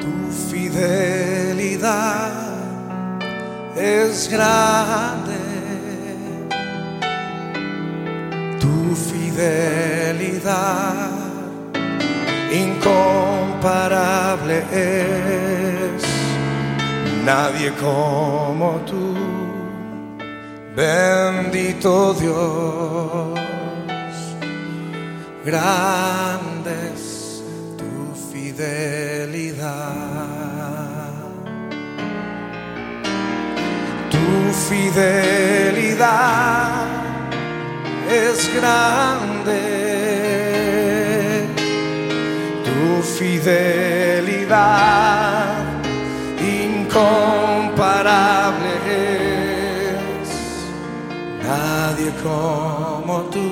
Tu fidelidad es grande. Tu fidelidad incomparable es. Nadie como tú, bendito Dios. Grande es tu fidelidad. Tu fidelidad es grande. Tu fidelidad incomparable es. Nadie como tú,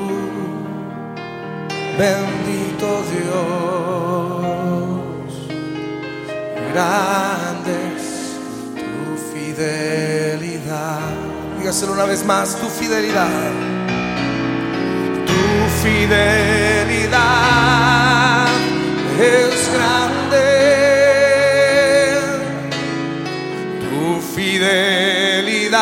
bendito Dios. Grande tu fidelidad. Dígaselo una vez más, tu fidelidad tu fidelidad es grande. Tu fidelidad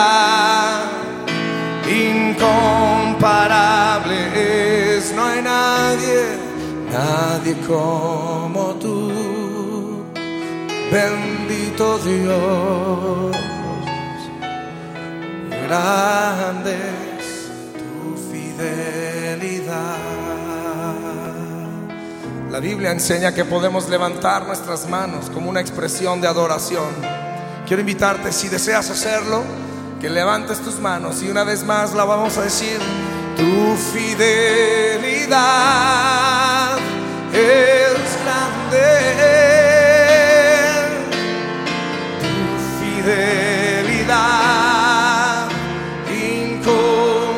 incomparable es. No hay nadie, nadie como tú. Bendito Dios. Grande es tu fidelidad. La Biblia enseña que podemos levantar nuestras manos como una expresión de adoración. Quiero invitarte, si deseas hacerlo, que levantes tus manos y una vez más la vamos a decir. Tu fidelidad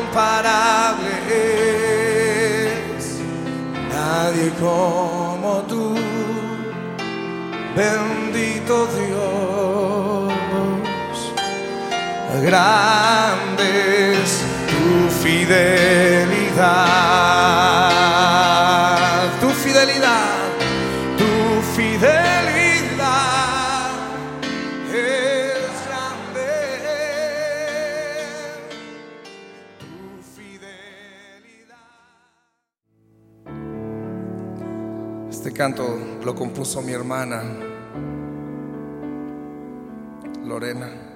incomparable. Nadie como tú, bendito Dios. Grande es tu fidelidad, tu fidelidad, tu fidelidad Este canto lo compuso mi hermana Lorena.